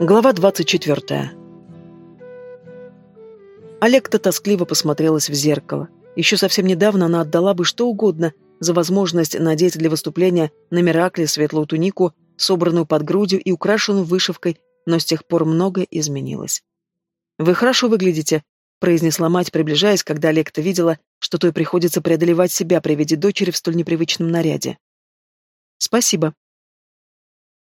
Глава 24. Олекта тоскливо посмотрелась в зеркало. Еще совсем недавно она отдала бы что угодно за возможность надеть для выступления на Миракле светлую тунику, собранную под грудью и украшенную вышивкой, но с тех пор многое изменилось. «Вы хорошо выглядите», — произнесла мать, приближаясь, когда Олекта видела, что той приходится преодолевать себя при виде дочери в столь непривычном наряде. «Спасибо».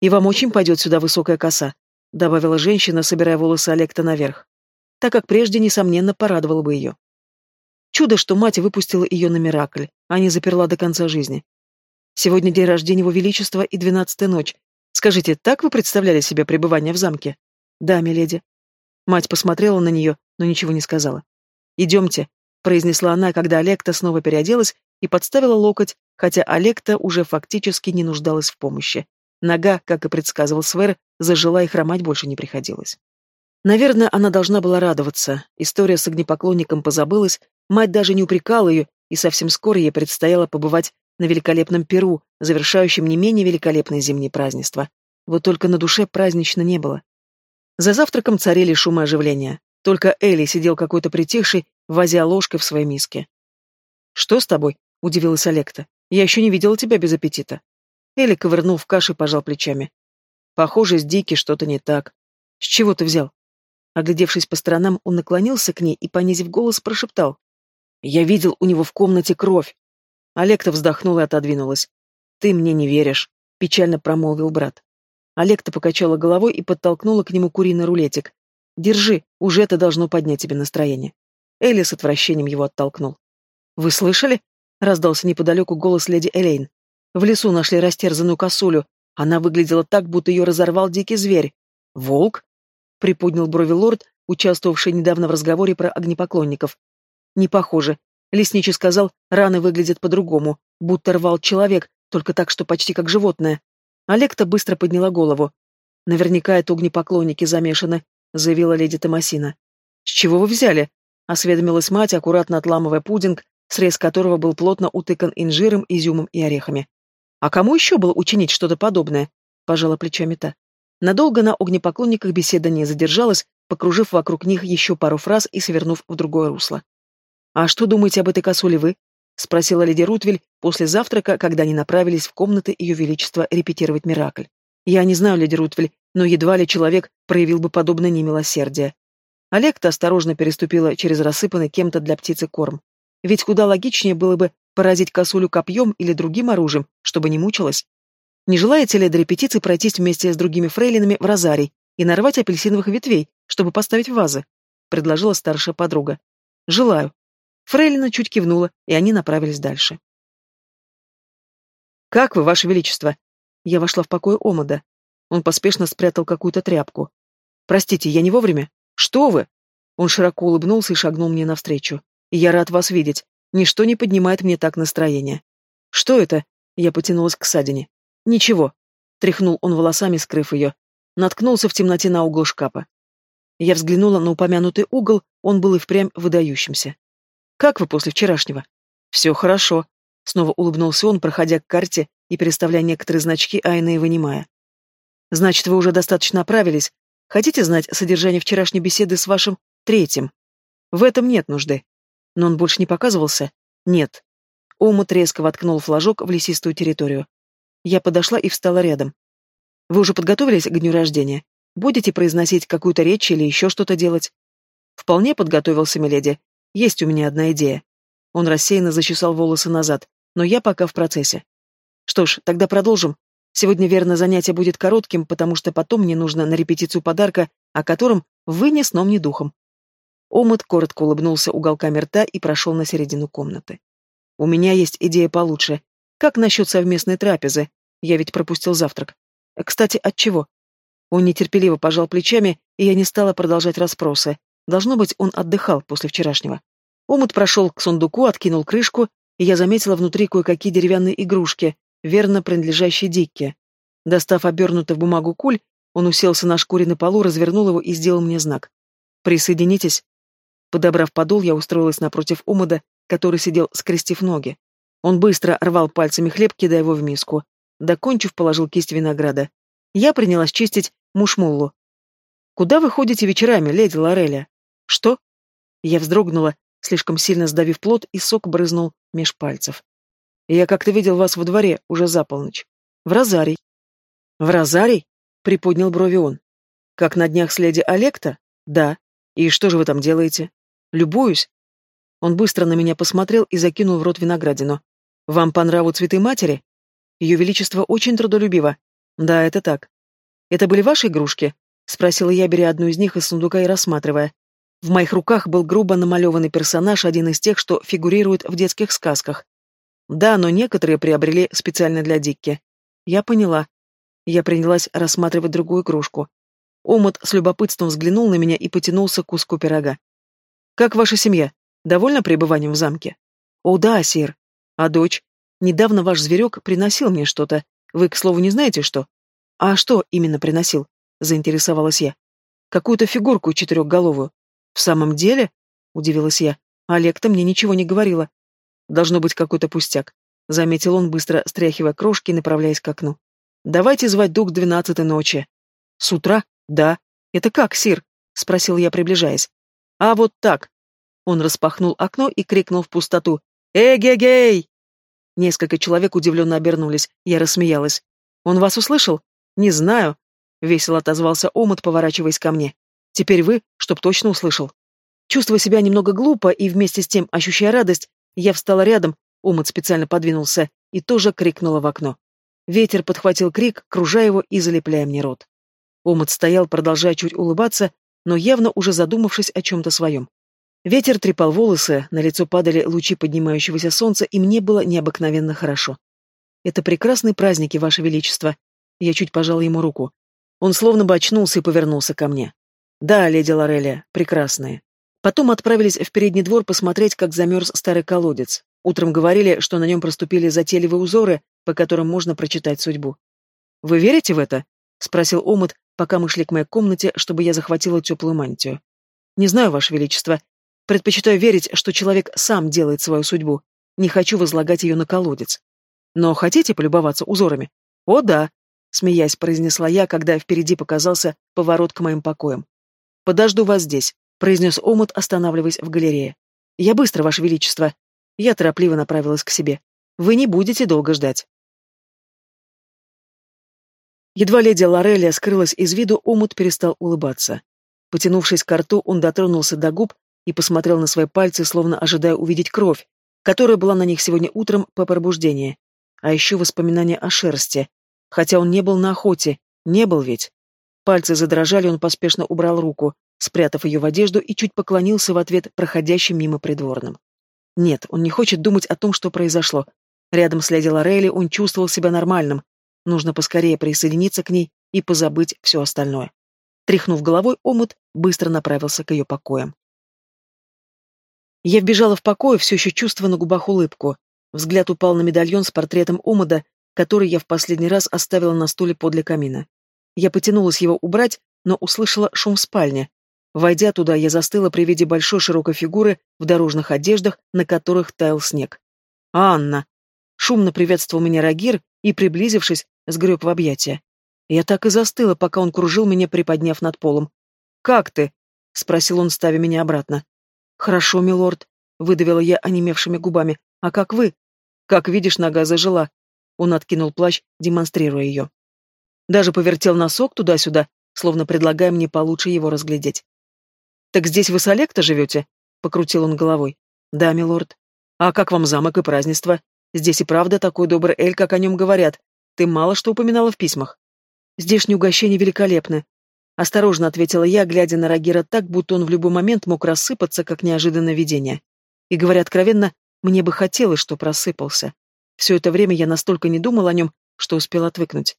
«И вам очень пойдет сюда высокая коса», — добавила женщина, собирая волосы Олекта наверх, так как прежде, несомненно, порадовала бы ее. Чудо, что мать выпустила ее на Миракль, а не заперла до конца жизни. Сегодня день рождения Его Величества и двенадцатая ночь. Скажите, так вы представляли себе пребывание в замке? Да, миледи. Мать посмотрела на нее, но ничего не сказала. «Идемте», — произнесла она, когда Олекта снова переоделась и подставила локоть, хотя Олекта уже фактически не нуждалась в помощи. Нога, как и предсказывал Свер, зажила и хромать больше не приходилось. Наверное, она должна была радоваться. История с огнепоклонником позабылась, мать даже не упрекала ее, и совсем скоро ей предстояло побывать на великолепном Перу, завершающем не менее великолепное зимнее празднество. Вот только на душе празднично не было. За завтраком царили шумы оживления. Только Элли сидел какой-то притихший, возя ложкой в своей миске. «Что с тобой?» — удивилась Олекта. «Я еще не видела тебя без аппетита». Элли ковырнул в каше и пожал плечами. Похоже, с Дики что-то не так. С чего ты взял? Оглядевшись по сторонам, он наклонился к ней и, понизив голос, прошептал. «Я видел у него в комнате кровь». Олекта вздохнула и отодвинулась. «Ты мне не веришь», — печально промолвил брат. Олекта покачала головой и подтолкнула к нему куриный рулетик. «Держи, уже это должно поднять тебе настроение». Элли с отвращением его оттолкнул. «Вы слышали?» — раздался неподалеку голос леди Элейн. В лесу нашли растерзанную косулю. Она выглядела так, будто ее разорвал дикий зверь. «Волк?» — приподнял брови лорд, участвовавший недавно в разговоре про огнепоклонников. «Не похоже. Лесничий сказал, раны выглядят по-другому, будто рвал человек, только так, что почти как животное». Олекта быстро подняла голову. «Наверняка это огнепоклонники замешаны», — заявила леди Томасина. «С чего вы взяли?» — осведомилась мать, аккуратно отламывая пудинг, срез которого был плотно утыкан инжиром, изюмом и орехами. А кому еще было учинить что-то подобное? Пожала плечами та. Надолго на огнепоклонниках беседа не задержалась, покружив вокруг них еще пару фраз и свернув в другое русло. «А что думаете об этой косуле вы?» — спросила леди Рутвель после завтрака, когда они направились в комнаты Ее Величества репетировать Миракль. «Я не знаю, леди Рутвель, но едва ли человек проявил бы подобное немилосердие». Олег-то осторожно переступила через рассыпанный кем-то для птицы корм. Ведь куда логичнее было бы Поразить косулю копьем или другим оружием, чтобы не мучилась? Не желаете ли до репетиции пройтись вместе с другими фрейлинами в розарий и нарвать апельсиновых ветвей, чтобы поставить вазы? Предложила старшая подруга. Желаю. Фрейлина чуть кивнула, и они направились дальше. «Как вы, Ваше Величество?» Я вошла в покой Омада. Он поспешно спрятал какую-то тряпку. «Простите, я не вовремя?» «Что вы?» Он широко улыбнулся и шагнул мне навстречу. «Я рад вас видеть. Ничто не поднимает мне так настроение. Что это? Я потянулась к садине. Ничего. Тряхнул он волосами, скрыв ее. Наткнулся в темноте на угол шкафа. Я взглянула на упомянутый угол, он был и впрямь выдающимся. «Как вы после вчерашнего?» «Все хорошо», — снова улыбнулся он, проходя к карте и переставляя некоторые значки, а вынимая. «Значит, вы уже достаточно оправились. Хотите знать содержание вчерашней беседы с вашим третьим?» «В этом нет нужды. Но он больше не показывался? Нет. Омут резко воткнул флажок в лесистую территорию. Я подошла и встала рядом. Вы уже подготовились к дню рождения? Будете произносить какую-то речь или еще что-то делать? Вполне подготовился, миледи. Есть у меня одна идея. Он рассеянно зачесал волосы назад, но я пока в процессе. Что ж, тогда продолжим. Сегодня, верно, занятие будет коротким, потому что потом мне нужно на репетицию подарка, о котором вы ни сном, ни духом. Омут коротко улыбнулся уголками рта и прошел на середину комнаты. «У меня есть идея получше. Как насчет совместной трапезы? Я ведь пропустил завтрак. Кстати, от чего?» Он нетерпеливо пожал плечами, и я не стала продолжать расспросы. Должно быть, он отдыхал после вчерашнего. Омут прошел к сундуку, откинул крышку, и я заметила внутри кое-какие деревянные игрушки, верно принадлежащие Дикке. Достав обернутый в бумагу куль, он уселся на шкуре на полу, развернул его и сделал мне знак. «Присоединитесь?» Подобрав подол, я устроилась напротив Умада, который сидел, скрестив ноги. Он быстро рвал пальцами хлеб, кидая его в миску. Докончив, положил кисть винограда. Я принялась чистить мушмуллу. Куда вы ходите вечерами, леди Лореля? Что? Я вздрогнула, слишком сильно сдавив плод, и сок брызнул меж пальцев. Я как-то видел вас во дворе, уже за полночь. В Розарий. В Розарий? Приподнял брови он. Как на днях с леди Олекта? Да. И что же вы там делаете? Любуюсь. Он быстро на меня посмотрел и закинул в рот виноградину. Вам по нраву цветы матери? Ее Величество очень трудолюбиво. Да, это так. Это были ваши игрушки? Спросила я, беря одну из них из сундука и рассматривая. В моих руках был грубо намалеванный персонаж, один из тех, что фигурирует в детских сказках. Да, но некоторые приобрели специально для Дикки. Я поняла. Я принялась рассматривать другую игрушку. Омут с любопытством взглянул на меня и потянулся к куску пирога. «Как ваша семья? Довольна пребыванием в замке?» «О, да, сир. А дочь? Недавно ваш зверек приносил мне что-то. Вы, к слову, не знаете, что?» «А что именно приносил?» — заинтересовалась я. «Какую-то фигурку четырехголовую». «В самом деле?» — удивилась я. «Олег-то мне ничего не говорила». «Должно быть какой-то пустяк», — заметил он, быстро стряхивая крошки и направляясь к окну. «Давайте звать дух двенадцатой ночи». «С утра?» «Да». «Это как, Сир?» — спросил я, приближаясь. «А вот так». Он распахнул окно и крикнул в пустоту. «Эгегей!» Несколько человек удивленно обернулись. Я рассмеялась. «Он вас услышал?» «Не знаю», — весело отозвался Омут, поворачиваясь ко мне. «Теперь вы, чтоб точно услышал». Чувствуя себя немного глупо и вместе с тем ощущая радость, я встала рядом, Омут специально подвинулся, и тоже крикнула в окно. Ветер подхватил крик, кружая его и залепляя мне рот. Омут стоял, продолжая чуть улыбаться, но явно уже задумавшись о чем-то своем. Ветер трепал волосы, на лицо падали лучи поднимающегося солнца, и мне было необыкновенно хорошо. «Это прекрасные праздники, Ваше Величество!» Я чуть пожал ему руку. Он словно бы очнулся и повернулся ко мне. «Да, леди Лорелия, прекрасные». Потом отправились в передний двор посмотреть, как замерз старый колодец. Утром говорили, что на нем проступили затейливые узоры, по которым можно прочитать судьбу. «Вы верите в это?» — спросил Омут, пока мы шли к моей комнате, чтобы я захватила теплую мантию. «Не знаю, Ваше Величество. Предпочитаю верить, что человек сам делает свою судьбу. Не хочу возлагать ее на колодец. Но хотите полюбоваться узорами? О, да!» — смеясь произнесла я, когда впереди показался поворот к моим покоям. «Подожду вас здесь», — произнес Омут, останавливаясь в галерее. «Я быстро, Ваше Величество». Я торопливо направилась к себе. «Вы не будете долго ждать». Едва леди Лорелия скрылась из виду, омут перестал улыбаться. Потянувшись к рту, он дотронулся до губ и посмотрел на свои пальцы, словно ожидая увидеть кровь, которая была на них сегодня утром по пробуждении. А еще воспоминания о шерсти. Хотя он не был на охоте, не был ведь. Пальцы задрожали, он поспешно убрал руку, спрятав ее в одежду и чуть поклонился в ответ проходящим мимо придворным. Нет, он не хочет думать о том, что произошло. Рядом с леди Лорелли он чувствовал себя нормальным, Нужно поскорее присоединиться к ней и позабыть все остальное. Тряхнув головой, омут быстро направился к ее покоям. Я вбежала в покой, все еще чувствуя на губах улыбку. Взгляд упал на медальон с портретом Омуда, который я в последний раз оставила на стуле подле камина. Я потянулась его убрать, но услышала шум в спальне. Войдя туда, я застыла при виде большой широкой фигуры в дорожных одеждах, на которых таял снег. «Анна!» Шумно приветствовал меня Рагир и, приблизившись, сгреб в объятия. Я так и застыла, пока он кружил меня, приподняв над полом. «Как ты?» — спросил он, ставя меня обратно. «Хорошо, милорд», — выдавила я онемевшими губами. «А как вы?» «Как видишь, нога зажила». Он откинул плащ, демонстрируя ее. Даже повертел носок туда-сюда, словно предлагая мне получше его разглядеть. «Так здесь вы с Олекта живете?» — покрутил он головой. «Да, милорд». «А как вам замок и празднество? Здесь и правда такой добрый Эль, как о нем говорят. Ты мало что упоминала в письмах. Здешние угощения великолепны. Осторожно ответила я, глядя на Рагира так, будто он в любой момент мог рассыпаться, как неожиданное видение. И, говоря откровенно, мне бы хотелось, чтоб рассыпался. Все это время я настолько не думал о нем, что успел отвыкнуть.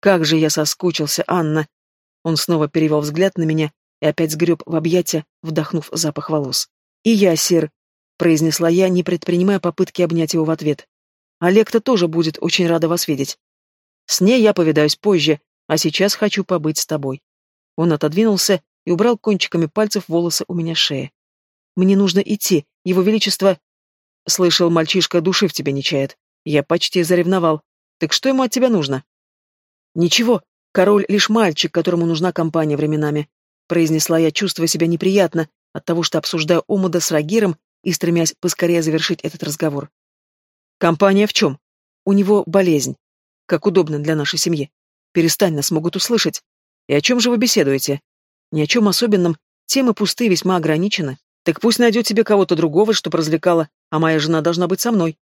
Как же я соскучился, Анна! Он снова перевел взгляд на меня и опять сгреб в объятия, вдохнув запах волос. «И я, Сир», — произнесла я, не предпринимая попытки обнять его в ответ. «Олег-то тоже будет очень рада вас видеть. С ней я повидаюсь позже, а сейчас хочу побыть с тобой. Он отодвинулся и убрал кончиками пальцев волосы у меня шеи. Мне нужно идти, его величество... Слышал, мальчишка души в тебе не чает. Я почти заревновал. Так что ему от тебя нужно? Ничего, король лишь мальчик, которому нужна компания временами. произнесла я, чувствуя себя неприятно от того, что обсуждаю Омуда с Рагиром и стремясь поскорее завершить этот разговор. Компания в чем? У него болезнь. Как удобно для нашей семьи. Перестань, нас могут услышать. И о чем же вы беседуете? Ни о чем особенном. Темы пустые, весьма ограничены. Так пусть найдет себе кого-то другого, чтоб развлекала, а моя жена должна быть со мной.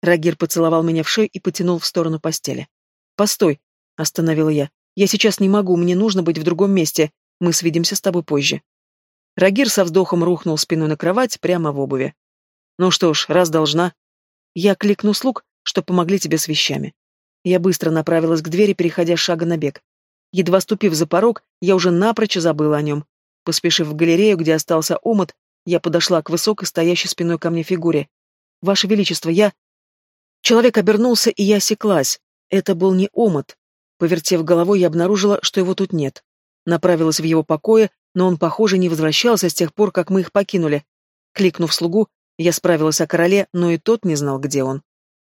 Рагир поцеловал меня в шею и потянул в сторону постели. «Постой», — остановила я. «Я сейчас не могу, мне нужно быть в другом месте. Мы свидимся с тобой позже». Рагир со вздохом рухнул спиной на кровать прямо в обуви. «Ну что ж, раз должна...» Я кликну слуг, что помогли тебе с вещами. Я быстро направилась к двери, переходя шага на бег. Едва ступив за порог, я уже напрочь забыла о нем. Поспешив в галерею, где остался омут, я подошла к высокой, стоящей спиной ко мне фигуре. «Ваше Величество, я...» Человек обернулся, и я осеклась. Это был не омут. Повертев головой, я обнаружила, что его тут нет. Направилась в его покое, но он, похоже, не возвращался с тех пор, как мы их покинули. Кликнув слугу, я справилась о короле, но и тот не знал, где он.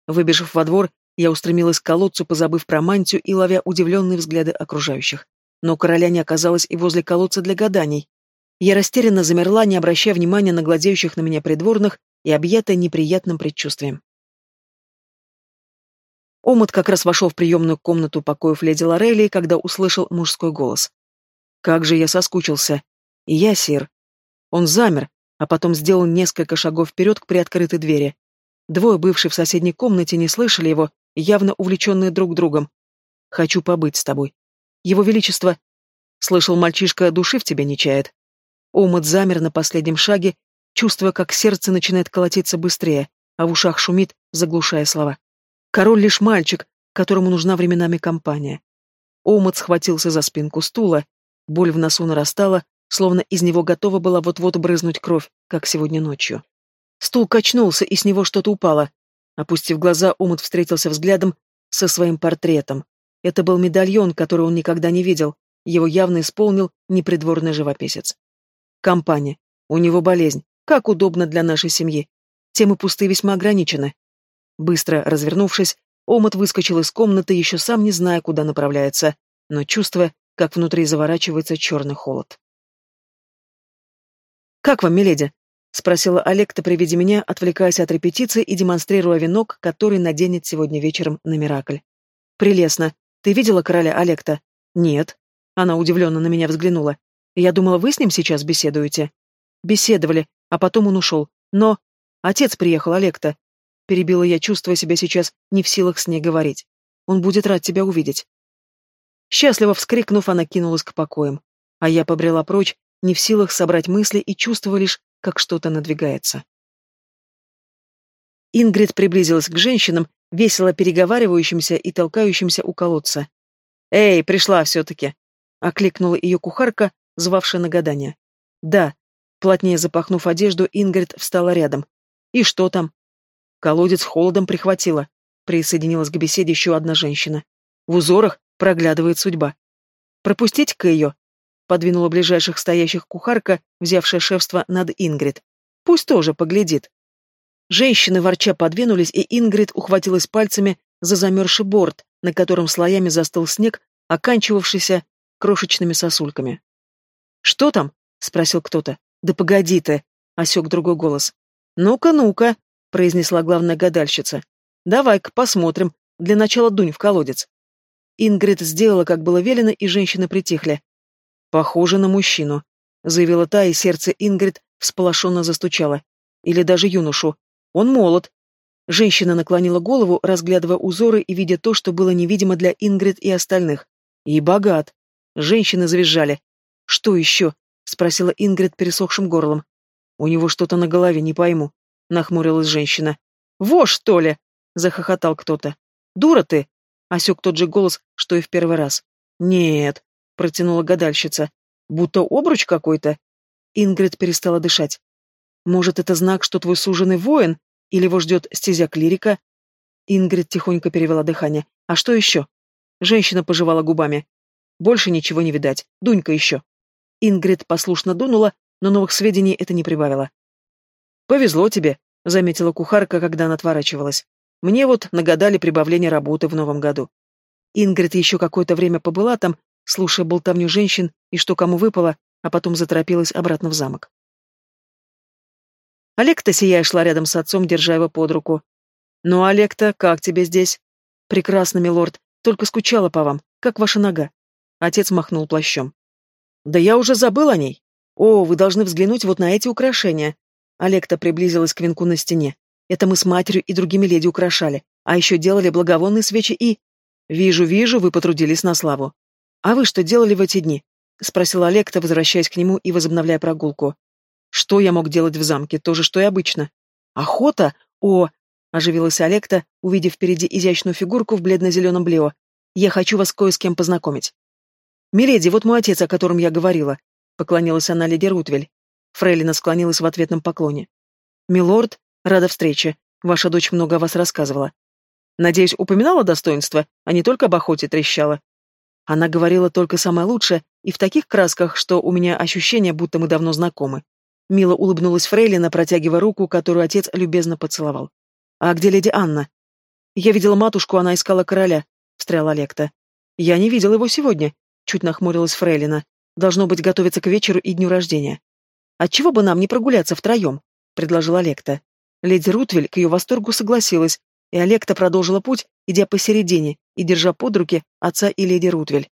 Выбежав во двор, я устремилась к колодцу, позабыв про мантию и ловя удивленные взгляды окружающих. Но короля не оказалось и возле колодца для гаданий. Я растерянно замерла, не обращая внимания на гладеющих на меня придворных и объятая неприятным предчувствием. Омут как раз вошел в приемную комнату покоев леди Лорелии, когда услышал мужской голос. Как же я соскучился. И я, сир. Он замер, а потом сделал несколько шагов вперед к приоткрытой двери. Двое, бывшие в соседней комнате, не слышали его, явно увлеченные друг другом. «Хочу побыть с тобой. Его Величество...» Слышал, мальчишка души в тебе не чает. Омут замер на последнем шаге, чувствуя, как сердце начинает колотиться быстрее, а в ушах шумит, заглушая слова. Король лишь мальчик, которому нужна временами компания. Омут схватился за спинку стула, боль в носу нарастала, словно из него готова была вот-вот брызнуть кровь, как сегодня ночью. Стул качнулся, и с него что-то упало. Опустив глаза, Омут встретился взглядом со своим портретом. Это был медальон, который он никогда не видел. Его явно исполнил непридворный живописец. Компания. У него болезнь. Как удобно для нашей семьи. Темы пустые весьма ограничены. Быстро развернувшись, Омут выскочил из комнаты, еще сам не зная, куда направляется, но чувствуя, как внутри заворачивается черный холод. «Как вам, миледи?» — спросила Олекта при виде меня, отвлекаясь от репетиции и демонстрируя венок, который наденет сегодня вечером на Миракль. «Прелестно. Ты видела короля Олекта?» «Нет». Она удивленно на меня взглянула. «Я думала, вы с ним сейчас беседуете?» «Беседовали, а потом он ушел. Но...» «Отец приехал, Олекта. Перебила я, чувствуя себя сейчас не в силах с ней говорить. Он будет рад тебя увидеть. Счастливо вскрикнув, она кинулась к покоям. А я побрела прочь, не в силах собрать мысли и чувствуя лишь, как что-то надвигается. Ингрид приблизилась к женщинам, весело переговаривающимся и толкающимся у колодца. «Эй, пришла все-таки!» — окликнула ее кухарка, звавшая на гадание. «Да». Плотнее запахнув одежду, Ингрид встала рядом. «И что там?» Колодец холодом прихватило. Присоединилась к беседе еще одна женщина. В узорах проглядывает судьба. «Пропустить-ка ее!» — подвинула ближайших стоящих кухарка, взявшая шефство над Ингрид. «Пусть тоже поглядит». Женщины ворча подвинулись, и Ингрид ухватилась пальцами за замерзший борт, на котором слоями застыл снег, оканчивавшийся крошечными сосульками. «Что там?» — спросил кто-то. «Да погоди ты!» — осек другой голос. «Ну-ка, ну-ка!» произнесла главная гадальщица. «Давай-ка посмотрим. Для начала дунь в колодец». Ингрид сделала, как было велено, и женщины притихли. «Похоже на мужчину», — заявила та, и сердце Ингрид всполошенно застучало. Или даже юношу. «Он молод». Женщина наклонила голову, разглядывая узоры и видя то, что было невидимо для Ингрид и остальных. «И богат». Женщины завизжали. «Что еще?» — спросила Ингрид пересохшим горлом. «У него что-то на голове, не пойму. — нахмурилась женщина. «Во, что ли?» — захохотал кто-то. «Дура ты!» — осек тот же голос, что и в первый раз. «Нет», — протянула гадальщица. «Будто обруч какой-то». Ингрид перестала дышать. «Может, это знак, что твой суженый воин? Или его ждет стезя клирика?» Ингрид тихонько перевела дыхание. «А что еще?» Женщина пожевала губами. «Больше ничего не видать. Дунька еще». Ингрид послушно дунула, но новых сведений это не прибавило. «Повезло тебе», — заметила кухарка, когда она отворачивалась. «Мне вот нагадали прибавление работы в новом году». Ингрид еще какое-то время побыла там, слушая болтовню женщин и что кому выпало, а потом заторопилась обратно в замок. Олег-то сияя шла рядом с отцом, держа его под руку. «Ну, Олег-то, как тебе здесь?» «Прекрасно, милорд. Только скучала по вам. Как ваша нога?» Отец махнул плащом. «Да я уже забыл о ней. О, вы должны взглянуть вот на эти украшения». Олег-то приблизилась к венку на стене. «Это мы с матерью и другими леди украшали. А еще делали благовонные свечи и...» «Вижу, вижу, вы потрудились на славу. А вы что делали в эти дни?» — спросил Олег-то, возвращаясь к нему и возобновляя прогулку. Что я мог делать в замке? То же, что и обычно. Охота? О! Оживилась Олекта, увидев впереди изящную фигурку в бледно-зеленом блео. Я хочу вас кое с кем познакомить. Миледи, вот мой отец, о котором я говорила. Поклонилась она леди Рутвель. Фрейлина склонилась в ответном поклоне. Милорд, рада встрече. Ваша дочь много о вас рассказывала. Надеюсь, упоминала достоинства, а не только об охоте трещала. Она говорила только самое лучшее и в таких красках, что у меня ощущение, будто мы давно знакомы. Мило улыбнулась Фрейлина, протягивая руку, которую отец любезно поцеловал. «А где леди Анна?» «Я видела матушку, она искала короля», — встрял Олекта. «Я не видел его сегодня», — чуть нахмурилась Фрейлина. «Должно быть, готовиться к вечеру и дню рождения». «Отчего бы нам не прогуляться втроем?» — предложил Олекта. Леди Рутвель к ее восторгу согласилась, и Олекта продолжила путь, идя посередине и держа под руки отца и леди Рутвель.